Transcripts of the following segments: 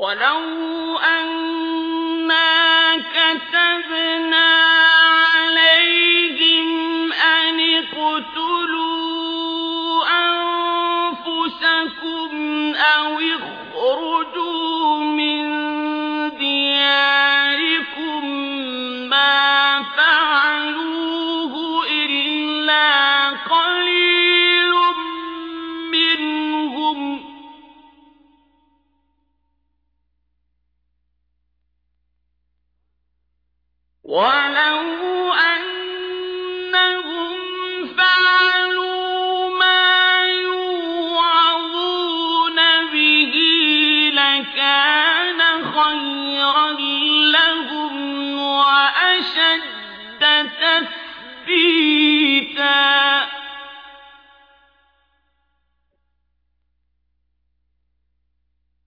ولو أنا كتبنا عليهم أن اقتلوا أنفسكم أو اخرجوا من تثبيتا.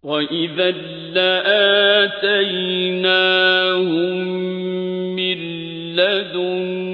وإذا لآتيناهم من لدنا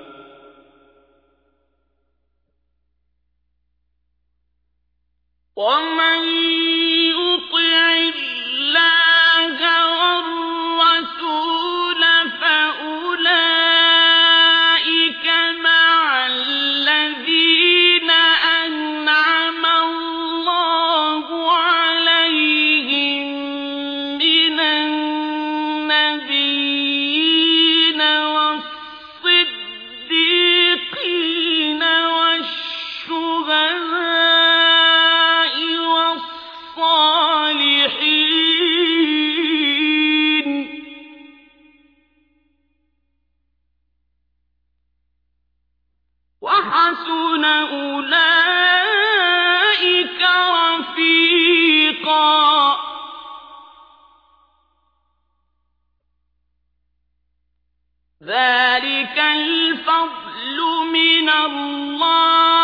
ذلك الفضل من الله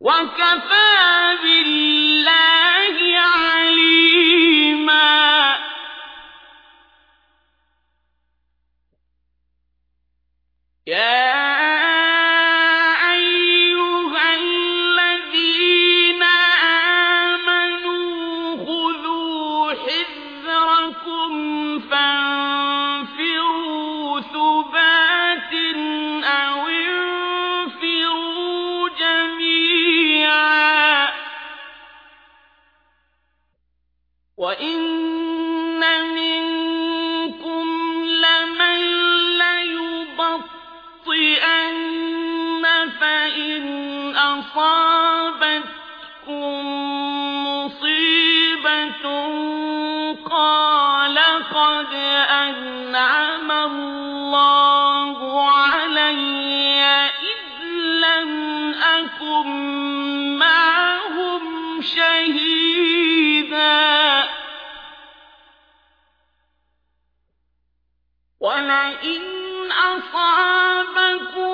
وكفى بالله أصابتكم مصيبة قال قد أنعم الله علي إذ لم معهم شهيدا. ولئن أصابكم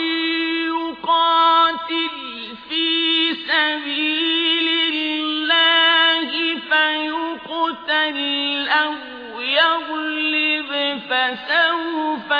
فسوف